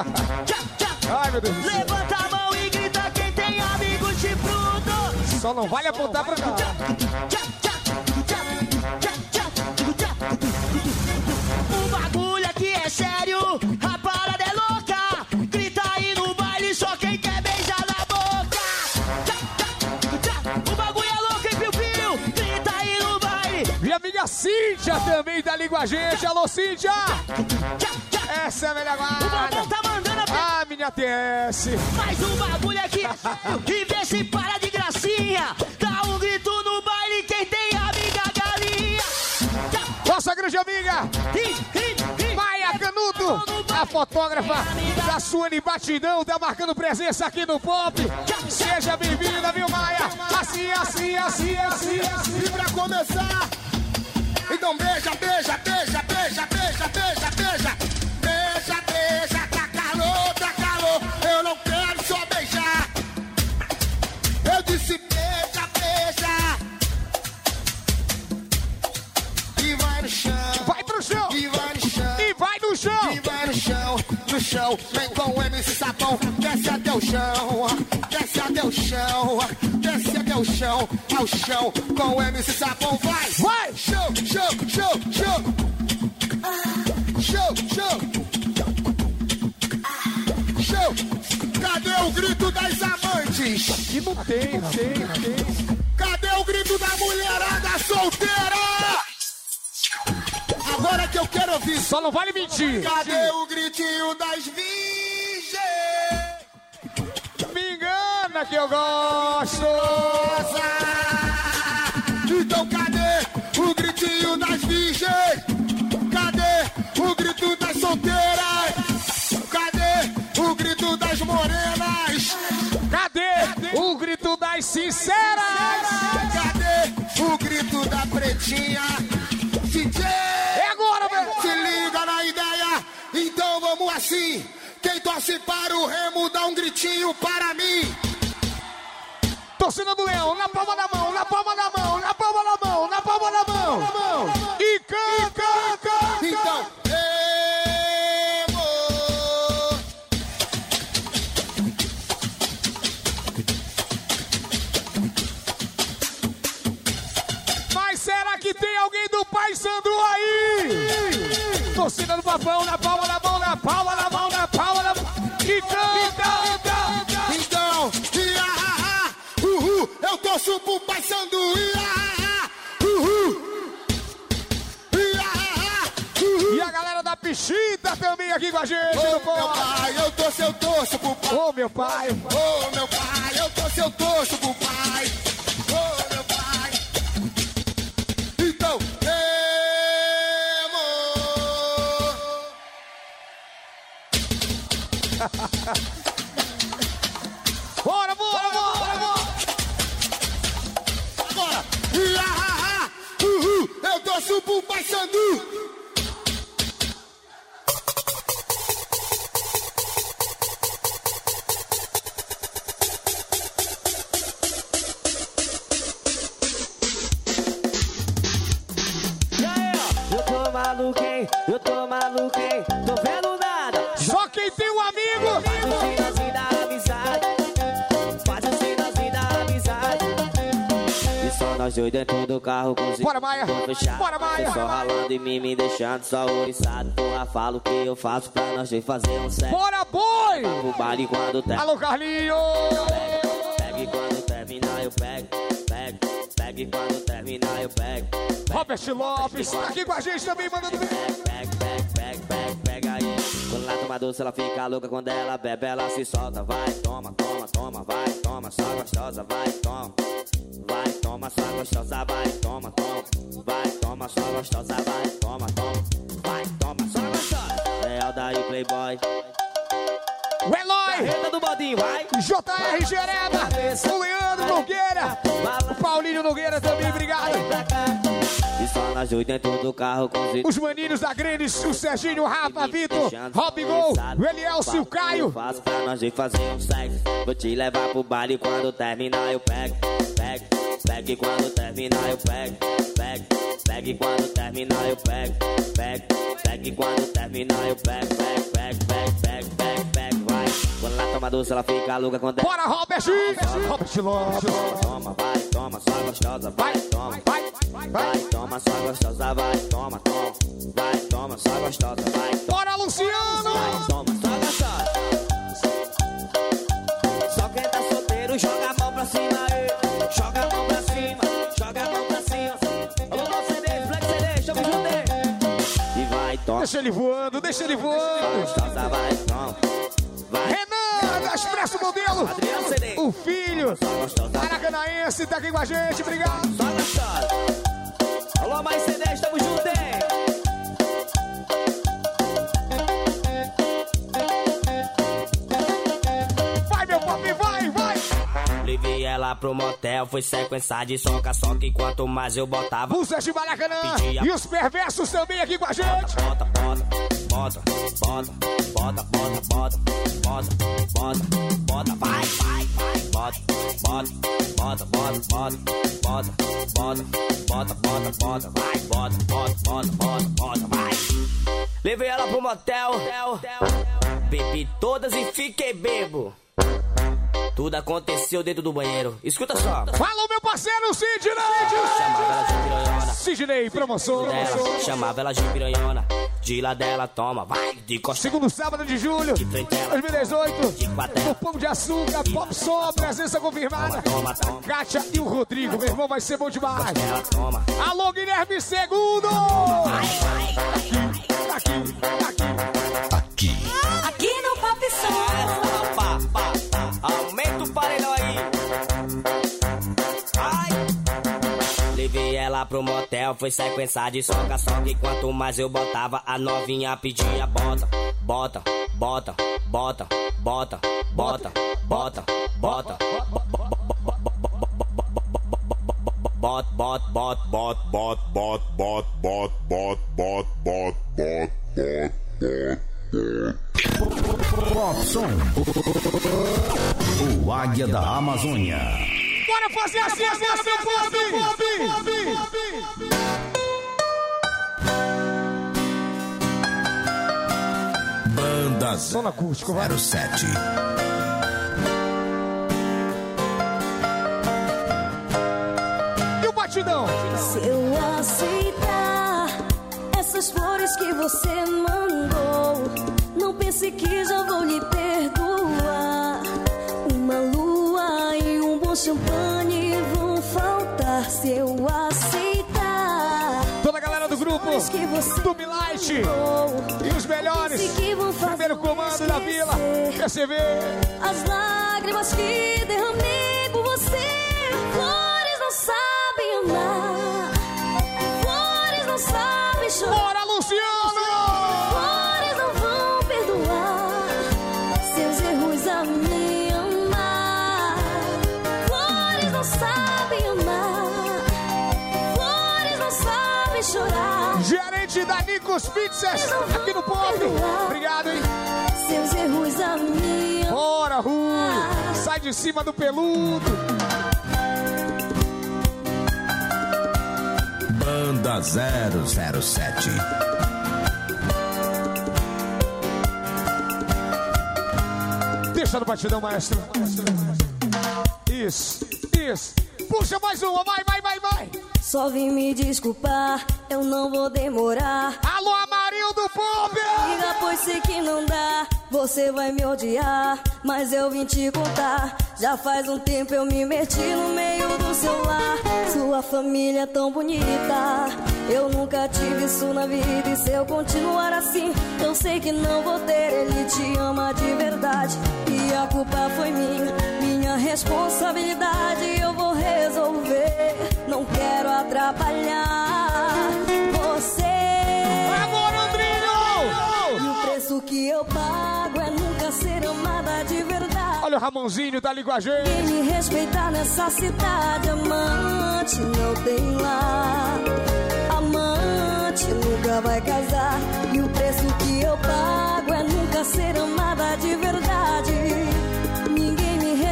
Ai, meu Deus. Levanta a mão e grita quem tem amigos chifrudos. Só não vale apontar pra cá. O bagulho aqui é sério, a parada é louca. Grita aí no baile, só quem quer beijar na boca. O bagulho é louco, hein, Piu Piu? Grita aí no baile. Minha amiga Cíntia também tá ali com a gente. Alô, Cíntia! Essa é a melhor guarda. Ah, minha TS. Mas o bagulho aqui e vê se para de gracinha. Dá um grito no baile, quem tem amiga galinha. Nossa grande amiga Maia Canuto, a fotógrafa da Suane Batidão, tá marcando presença aqui no Pop. Seja bem-vinda, viu, Maia? Assim, assim, assim, assim, assim. E pra começar, então beija, beija, beija, beija, beija, beija. Beija, Eu não quero só beijar. Eu disse beija, beija. E vai no chão. Vai pro chão. E vai no chão. E vai no chão. E vai no chão, no chão. Vem com o MC Sapão. Desce até o chão. Desce até o chão. Desce até o chão. Ao chão. Com o MC Sapão. Vai. Vai. Show, show, show, show. Show, show. Cadê o grito das amantes? E não tem, não tem, não tem. Cadê o grito da mulherada solteira? Agora que eu quero ouvir. Só não vale mentir. Cadê o gritinho das virgens? Me engana que eu gosto. Então cadê sinceras? Cadê o grito da pretinha? DJ! É agora, velho! Se liga na ideia! assim. Quem torce para o Remo dá um gritinho para mim. Torcida do Leão, na palma da mão, na Torcida do Papão, na palma da mão, na palma da mão, na palma da mão. E canta, Então, ia, ah, ah, uhul, eu torço pro Pai Sandu, ia, ah, ah, uhul. Ia, ah, ah, uhul. E a galera da Pichita também aqui com a gente. Ô, no meu pai, eu torço, eu torço pro pai. Ô, meu pai. Ô, meu pai, eu torço, eu torço pro pai. pro nós dois dentro do carro com os Bora, Maia. fechado. Bora, Maia. Só ralando em mim, me deixando só oriçado. Porra, falo o que eu faço pra nós dois fazer um sexo. Bora, boi. O baile quando tem. Alô, Carlinho. Pegue quando terminar, eu pego. Pego, pegue quando terminar, eu pego. Robert Lopes tá aqui com a gente também, mandando bem. Pega, pega, pega, pega, pega aí. Quando ela toma doce, ela fica louca. Quando ela bebe, ela se solta. Vai, toma, toma, toma, vai, toma, só gostosa, vai, toma. Vai, toma, só gostosa, vai, toma, toma. Vai, toma, só gostosa, vai, toma, toma. Vai, toma, só gostosa. Real daí, Playboy. O Eloy. Carreta do bodinho, vai. JR Jereba. O Leandro Nogueira. O Paulinho Nogueira também, obrigado. E só nós dois dentro do carro com os Os maninhos da Grandes, o Serginho, o Rafa, Vitor, Rob Gol, o Elielcio e o Caio. Faço pra nós dois fazer um sexo. Vou te levar pro baile quando terminar eu pego. Pego, e quando terminar eu pego. Pego, pego e quando terminar eu pego. Pego, pego e quando terminar eu pego. Pego, pego, pego, pego, pego, pego, vai. Quando ela toma doce, ela fica louca quando ela. Bora, Robert! Robert Lopes. Toma, vai, toma, só gostosa, vai, toma. Vai, Vai, toma, só gostosa, vai, toma, toma. Vai, toma, só gostosa, vai. Bora, Luciano! Vai, toma, só gostosa. Deixa ele voando, deixa ele voando. Renan, da Expresso Modelo. O filho. Maracanaense tá aqui com a gente, obrigado. Alô, mais CD, estamos juntos, Ela pro motel, foi sequência de soca, soca e quanto mais eu botava. Música de Maracanã. Pedia- E os perversos também aqui com a gente. Bota, bota, bota, bota, bota, bota, bota, bota, bota, bota, vai, vai, vai, bota, bota, bota, bota, bota, bota, bota, bota, bota, bota, vai, bota, bota, bota, bota, bota, vai. Levei ela pro motel, bebi todas e fiquei bebo. Tudo aconteceu dentro do banheiro. Escuta só. Fala, meu parceiro Sidney. Chamava ela de piranhona. Sidney, promoção. Dela, chamava ela de piranhona. De lá dela, toma, vai, de costa. Segundo sábado de julho, 2018. O Pão de Açúcar, Pop Som, presença confirmada. Toma, toma. Kátia e o Rodrigo, meu irmão, vai ser bom demais. Toma. Alô, Guilherme Segundo! Aqui, aqui, Aqui. Motel, foi sequência de soca, soca. E quanto mais eu botava, a novinha pedia bota, bota, bota, bota, bota, bota, bota, bota. Bot, bot, bot, bot, bot, bot, bot, bot, bot, bot, bot, bot, bot, bot. Robson. O Águia da Amazônia. Bora fazer assim agora, meu povo! Banda Zona acústico, vai. 07. E o batidão? Se eu aceitar essas flores que você mandou, não pense que já vou lhe perdoar. Bom champanhe vão faltar se eu aceitar. Toda a galera do grupo do Milite e os melhores. Primeiro comando da vila. PCV. As lágrimas que derramei por você, flores não sabem amar, flores não sabem chorar. Bora, Luciano! Nicos Pizzas, aqui no Pop. Obrigado, hein? Seus erros a amar. Bora, Rui! Sai de cima do peludo! Banda 007. Deixa no batidão, maestro. Isso, isso. Puxa mais uma, vai, vai, vai. Só vim me desculpar, eu não vou demorar. Alô, Amarildo Pop! Liga, pois sei que não dá, você vai me odiar. Mas eu vim te contar, já faz um tempo eu me meti no meio do seu lar. Sua família é tão bonita, eu nunca tive isso na vida. E se eu continuar assim, eu sei que não vou ter. Ele te ama de verdade, e a culpa foi minha, minha responsabilidade. Eu vou resolver, não quero atrapalhar você. Agora, Andrinho! E o preço que eu pago é nunca ser amada de verdade. Olha o Ramonzinho, tá ali com a Quem gente. me respeitar nessa cidade, amante não tem lá. Amante nunca vai casar. E o preço que eu pago é nunca ser amada de verdade.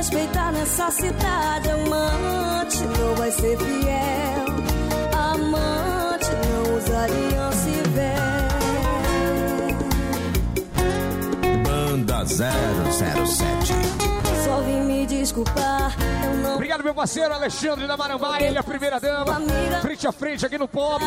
Respeitar nessa cidade, amante não vai ser fiel. Amante não usa aliança e véu. Banda 007. Só vim me desculpar, eu não Obrigado, meu parceiro Alexandre da Marambaia, ele é a primeira dama. Frente a frente aqui no Pop.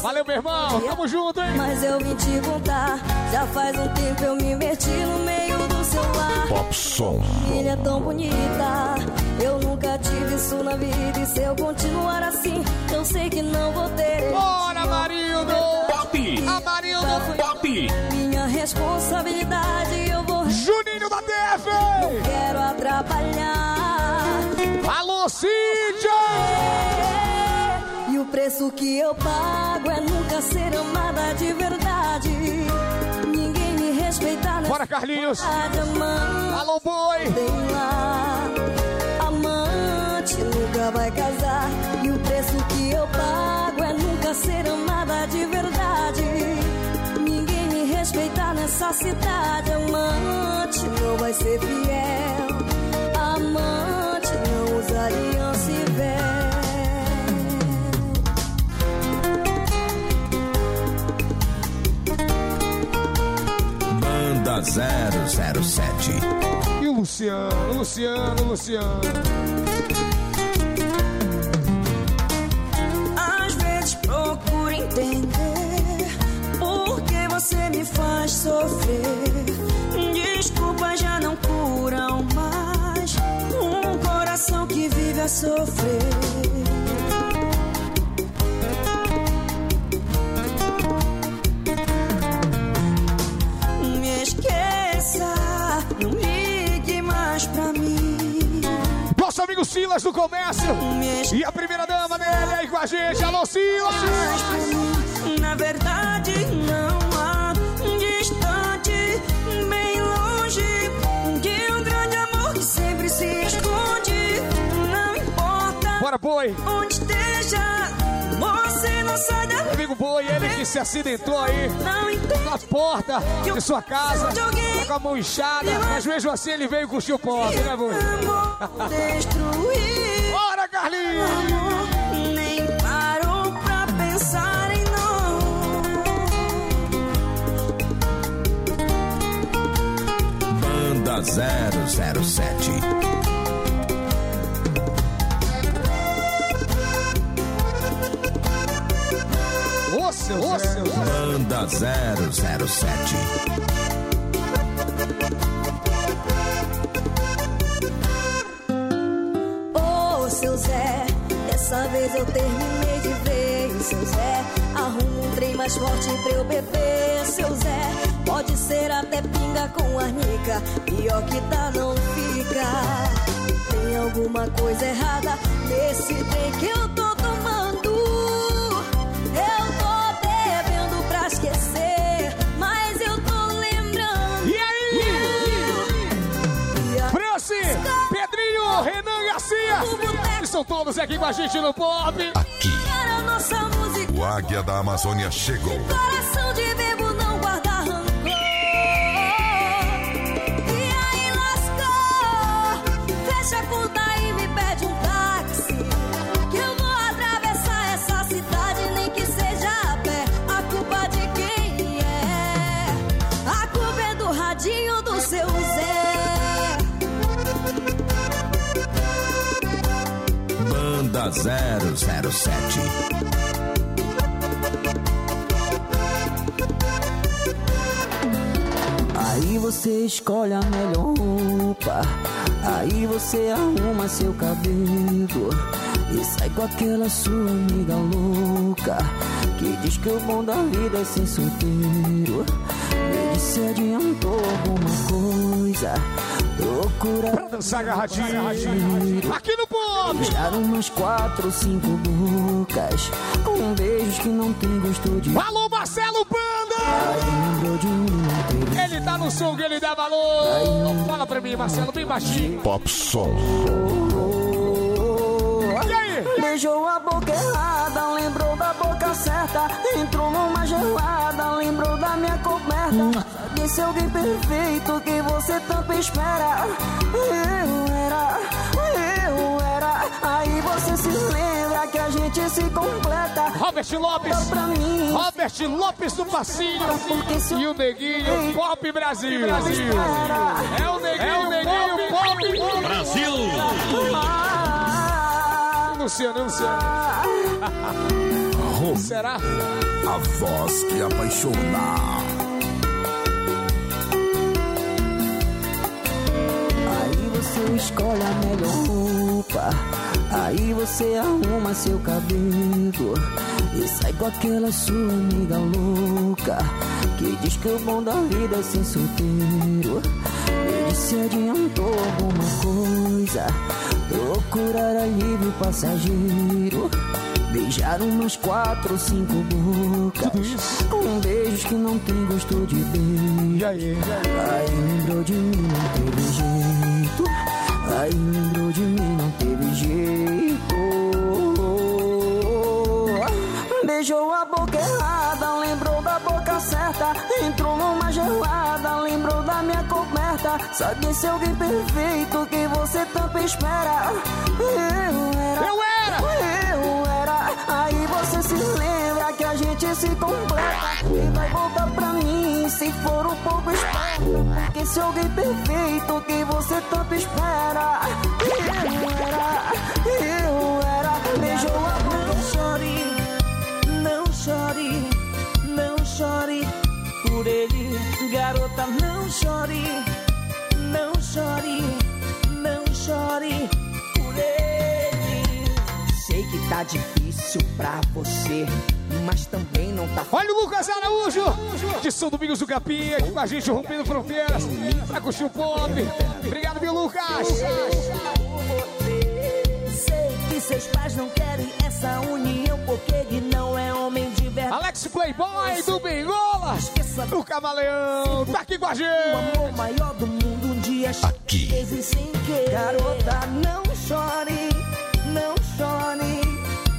Valeu, meu irmão. Tamo junto, hein? Mas eu vim te contar, já faz um tempo eu me meti no meio lar. Popson. Filha é tão bonita, eu nunca tive isso na vida. E se eu continuar assim, eu sei que não vou ter. Bora, Amarildo! Pop! Amarildo Pop! Minha responsabilidade, eu vou. Juninho da DF! Não quero atrapalhar. Alô, Cíntia! E o preço que eu pago é nunca ser amada de verdade. Ninguém me respeitar nessa Bora, Carlinhos! Alô, boi! Amante nunca vai casar. E o preço que eu pago é nunca ser amada de verdade. Ninguém me respeitar nessa cidade. Amante não vai ser fiel. 007. E o Luciano, Luciano, Luciano. Às vezes procuro entender por que você me faz sofrer. Desculpas já não curam mais um coração que vive a sofrer. Silas do Comércio. E a primeira dama dele aí com a gente. Alô, Silas! Na verdade, não há distante, bem longe, de um grande amor que sempre se esconde. Não importa Bora, boi! onde esteja, você não não sai da Meu amigo Boi, ele que se acidentou aí na porta de sua casa, tá com a mão inchada, mas mesmo assim ele veio curtir o pobre, né, Boi? Destruir. Bora, Carlinhos! Amor, nem parou pra pensar em não. Banda 007. Ô, seu, ô, seu, ô. Banda 007. Zé, dessa vez eu terminei de ver. Seu Zé, arruma um trem mais forte pra eu beber. Seu Zé, pode ser até pinga com arnica. Pior que tá, não fica. Tem alguma coisa errada nesse trem que eu tô tomando. Eu tô bebendo pra esquecer, mas eu tô lembrando. E aí? Franci, Pedrinho, Renan Garcia, são todos aqui com a gente no Pop. Era a nossa música. O Águia da Amazônia chegou. Coração de bebo Banda 007. Aí você escolhe a melhor roupa. Aí você arruma seu cabelo. E sai com aquela sua amiga louca. Que diz que o bom da vida é ser solteiro. Diz se adiantou alguma coisa. Procura. Pra dançar agarradinho. Aqui no Pop. Beijar umas quatro, cinco bocas. Com beijos que não tem gosto de. Alô, Marcelo teve Ele tá no som que ele dá valor. Fala pra mim, Marcelo, bem baixinho. Pop Som. E aí? Beijou a boca errada, lembrou da boca certa. Entrou numa gelada, lembrou da minha coberta. Disse alguém perfeito que você tanto espera. Eu era, eu era. Aí você se lembra que a gente se completa. Robert Lopes, Pra mim, Robert Lopes do Passinho e o Neguinho Pop Brasil. É o Neguinho, é o Neguinho Pop Brasil. Luciano, Luciano. Será? A voz que apaixona. Aí você escolhe a melhor roupa. Aí você arruma seu cabelo. E sai com aquela sua amiga louca. Que diz que o bom da vida é ser solteiro. Diz se adiantou alguma coisa. Procurar alívio passageiro. Beijar umas quatro, cinco bocas. Com beijos que não tem gosto de beijo. E aí? Aí lembrou de mim, não teve jeito. Aí lembrou de mim, não teve jeito. Beijou a boca errada, lembrou da boca certa. Entrou numa gelada, lembrou da minha coberta. Sabe esse alguém perfeito que você tanto espera? Eu era. Eu era! Eu era. Aí você se lembra gente se completa. E vai voltar pra mim se for um pouco esperto. Porque esse alguém perfeito que você tanto espera. Eu era. Eu era. Beijou a boca. Não chore, não chore, não chore por ele, garota, não chore, não chore, não chore por ele. Sei que tá difícil pra você, mas também não tá Olha o Lucas Araújo, de São Domingos do Capim, aqui com a gente rompendo fronteiras, pra curtir o pop. Obrigado, viu, Lucas? Sei que seus pais não querem essa união porque ele não é homem de verdade. Alex Playboy do Bengola, do Camaleão, tá aqui com a gente. O amor maior do mundo um dia Aqui. Garota, não chore, chore,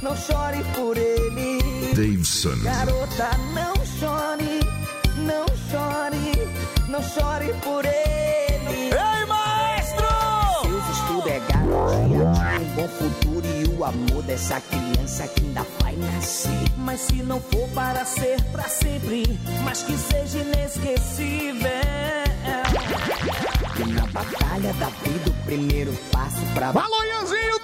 não chore por ele. Davidson. Garota, não chore, não chore, não chore por ele. Ei, maestro! Seus estudos é garantia de um bom futuro e o amor dessa criança que ainda vai nascer. Mas se não for para ser pra sempre, mas que seja inesquecível. E na batalha da vida, o primeiro passo pra Alô, Ianzinho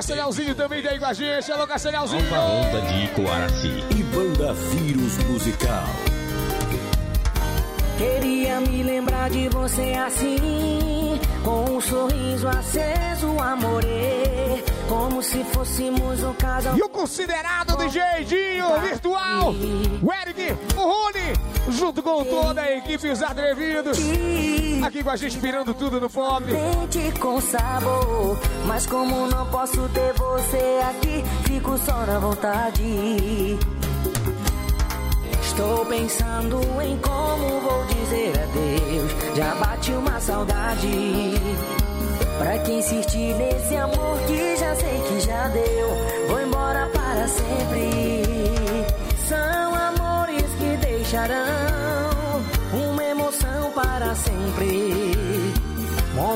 Castelhãozinho também tá aí com a gente. Alô, Castelhãozinho! Nova onda de Coaraci. E banda Vírus Musical. Queria me lembrar de você assim, com um sorriso aceso, amorê, como se fôssemos um casal. E o considerado DJ Dinho virtual, o Eric, o Rony, junto com toda a equipe Os Atrevidos, aqui com a gente pirando tudo no fome. Dente com sabor, mas como não posso ter você aqui, fico só na vontade. Estou pensando em como vou dizer adeus. Já bate uma saudade. Pra que insistir nesse amor que já sei que já deu? Vou embora para sempre.